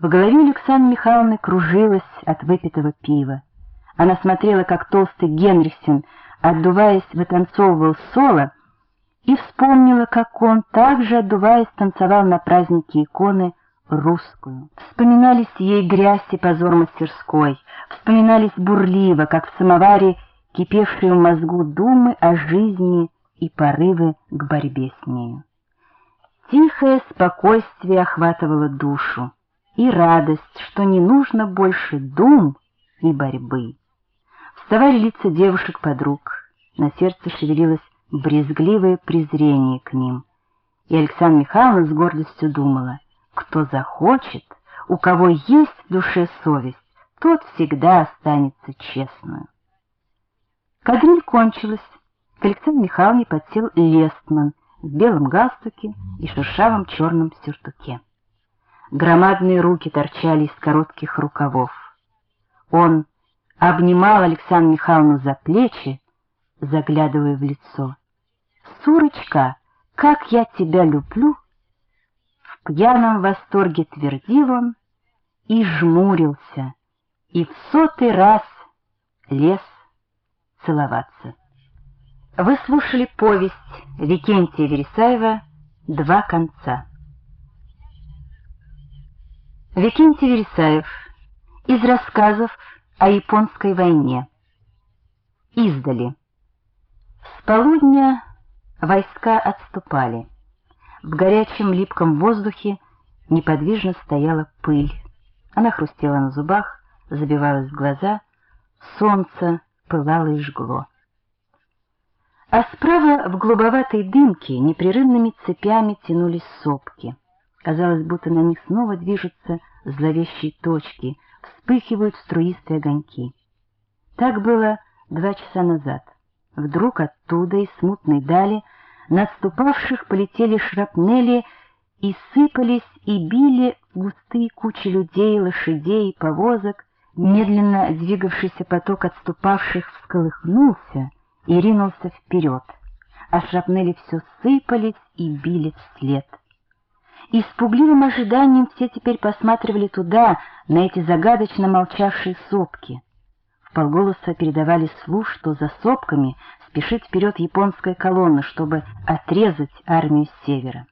В голове Александры Михайловны кружилась от выпитого пива. Она смотрела, как толстый Генрихсен, отдуваясь, вытанцовывал соло, и вспомнила, как он, также отдуваясь, танцевал на празднике иконы русскую. Вспоминались ей грязь и позор мастерской, вспоминались бурливо, как в самоваре кипевшие в мозгу думы о жизни и порывы к борьбе с нею. Тихое спокойствие охватывало душу и радость, что не нужно больше дум и борьбы. Вставали лица девушек-подруг, на сердце шевелилось брезгливое презрение к ним. И Александра Михайловна с гордостью думала, кто захочет, у кого есть в душе совесть, тот всегда останется честным. Кадриль кончилась. К Александре Михайловне подсел Лестман в белом галстуке и шершавом черном сюртуке. Громадные руки торчали из коротких рукавов. Он обнимал Александру Михайловну за плечи, заглядывая в лицо. «Сурочка, как я тебя люблю!» В пьяном восторге твердил он и жмурился, и в сотый раз лез целоваться. Вы слушали повесть Викентия Вересаева «Два конца». Викентий Вересаев из рассказов о японской войне. Издали. С полудня войска отступали. В горячем липком воздухе неподвижно стояла пыль. Она хрустела на зубах, забивалась в глаза. Солнце пылало и жгло. А справа в голубоватой дымке непрерывными цепями тянулись сопки. Казалось, будто на них снова движутся зловещие точки, вспыхивают струистые огоньки. Так было два часа назад. Вдруг оттуда, из смутной дали, наступавших полетели шрапнели и сыпались и били густые кучи людей, лошадей, повозок. Медленно двигавшийся поток отступавших всколыхнулся и ринулся вперед, а шрапнели все сыпались и били вслед. И с пугливым ожиданием все теперь посматривали туда, на эти загадочно молчавшие сопки. В полголоса передавали слух, что за сопками спешит вперед японская колонна, чтобы отрезать армию с севера.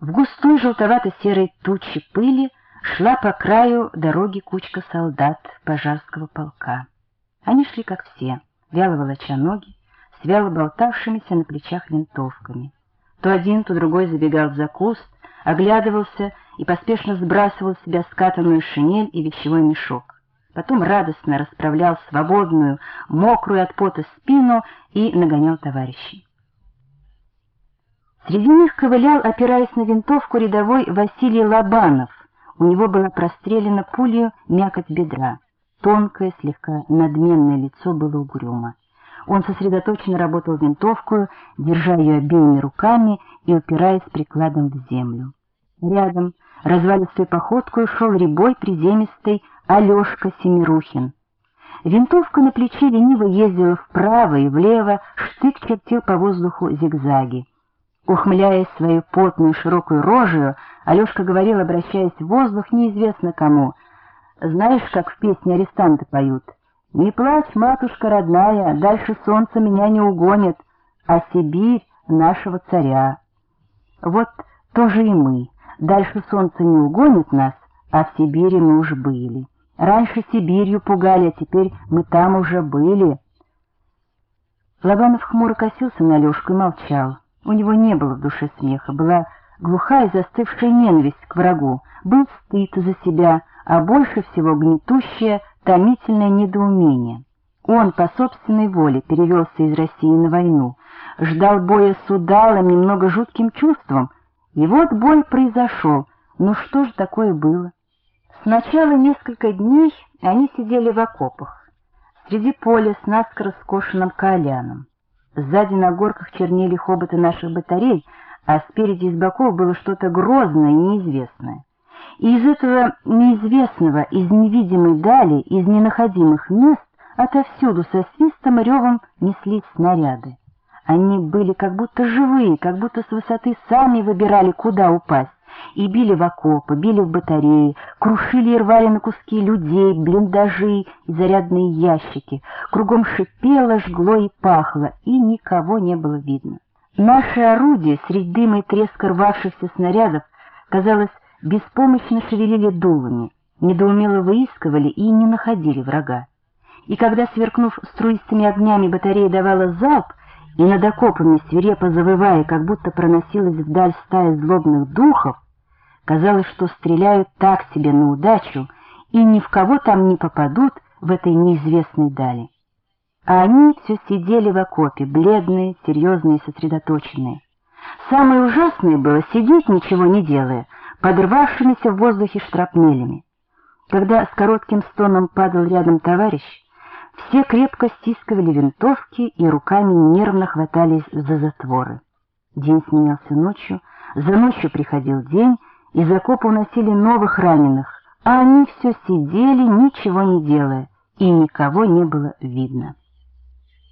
В густой желтовато-серой туче пыли шла по краю дороги кучка солдат пожарского полка. Они шли, как все, вяло волоча ноги, с вяло болтавшимися на плечах винтовками. То один, то другой забегал за куст, оглядывался и поспешно сбрасывал с себя скатанную шинель и вещевой мешок. Потом радостно расправлял свободную, мокрую от пота спину и нагонял товарищей. Среди них ковылял, опираясь на винтовку, рядовой Василий Лобанов. У него была прострелена пулью мякоть бедра. Тонкое, слегка надменное лицо было угрюмо. Он сосредоточенно работал винтовку, держа ее обеими руками и упираясь прикладом в землю. Рядом, развалистой походкой, шел рябой приземистый Алешка Семирухин. Винтовка на плече лениво ездила вправо и влево, штык чертил по воздуху зигзаги. Ухмыляясь свою потную широкую рожью, Алешка говорил, обращаясь в воздух, неизвестно кому. «Знаешь, как в песне арестанты поют?» Не плачь, матушка родная, дальше солнце меня не угонит, а Сибирь нашего царя. Вот тоже и мы. Дальше солнце не угонит нас, а в Сибири мы уж были. Раньше Сибирью пугали, а теперь мы там уже были. Лобанов хмуро косился на Лёшку и молчал. У него не было в душе смеха, была глухая застывшая ненависть к врагу, был стыд за себя, а больше всего гнетущее томительное недоумение. Он по собственной воле перевелся из России на войну, ждал боя с удалым, немного жутким чувством, и вот бой произошел. Ну что же такое было? Сначала несколько дней они сидели в окопах, среди поля с наскоро скошенным каоляном. Сзади на горках чернели хоботы наших батарей, а спереди из боков было что-то грозное и неизвестное. И из этого неизвестного, из невидимой дали, из ненаходимых мест отовсюду со свистом и ревом неслись снаряды. Они были как будто живые, как будто с высоты сами выбирали, куда упасть. и били в окопы, били в батареи, крушили и рвали на куски людей, блиндажи и зарядные ящики. Кругом шипело, жгло и пахло, и никого не было видно. Наши орудия среди дыма и треска рвавшихся снарядов, казалось, беспомощно шевелили дулами, недоумело выискивали и не находили врага. И когда, сверкнув струистыми огнями, батарея давала залп, и над окопами, свирепо завывая, как будто проносилась вдаль стая злобных духов, казалось, что стреляют так себе на удачу, и ни в кого там не попадут в этой неизвестной дали. А они все сидели в окопе, бледные, серьезные сосредоточенные. Самое ужасное было сидеть, ничего не делая, подрвавшимися в воздухе штрапнелями. Когда с коротким стоном падал рядом товарищ, все крепко стискивали винтовки и руками нервно хватались за затворы. День сменялся ночью, за ночью приходил день, из окопа уносили новых раненых, а они все сидели, ничего не делая, и никого не было видно.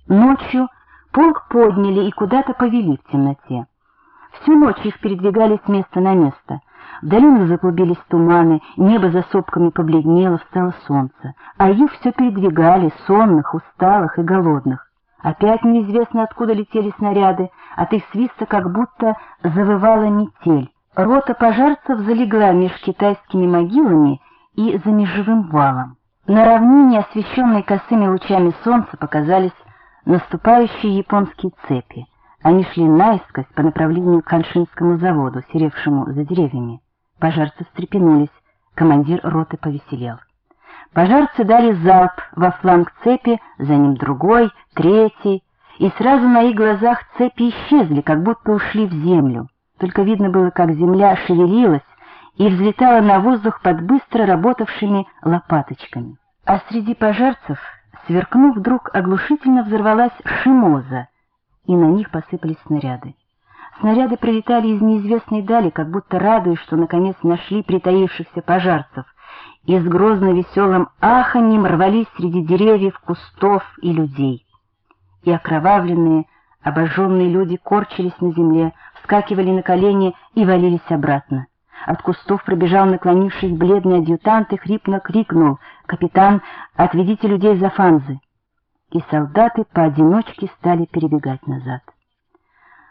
Ночью полк подняли и куда-то повели в темноте. Всю ночь их передвигали с места на место. В долину заклубились туманы, небо за сопками побледнело, встало солнце, а их все передвигали, сонных, усталых и голодных. Опять неизвестно, откуда летели снаряды, от их свиста как будто завывала метель. Рота пожарцев залегла меж китайскими могилами и за межевым валом. На равнине, освещенной косыми лучами солнца, показались наступающие японские цепи. Они шли наискось по направлению к Ханшинскому заводу, серевшему за деревьями. Пожарцы встрепенулись, командир роты повеселел. Пожарцы дали залп во фланг цепи, за ним другой, третий, и сразу на их глазах цепи исчезли, как будто ушли в землю. Только видно было, как земля шевелилась и взлетала на воздух под быстро работавшими лопаточками. А среди пожарцев, сверкнув вдруг, оглушительно взорвалась шимоза, и на них посыпались снаряды. Снаряды прилетали из неизвестной дали, как будто радуясь, что наконец нашли притаившихся пожарцев, и с грозно веселым аханьем рвались среди деревьев, кустов и людей. И окровавленные, обожженные люди корчились на земле, вскакивали на колени и валились обратно. От кустов пробежал наклонившись бледный адъютант и хрипно крикнул «Капитан, отведите людей за фанзы!» И солдаты поодиночке стали перебегать назад.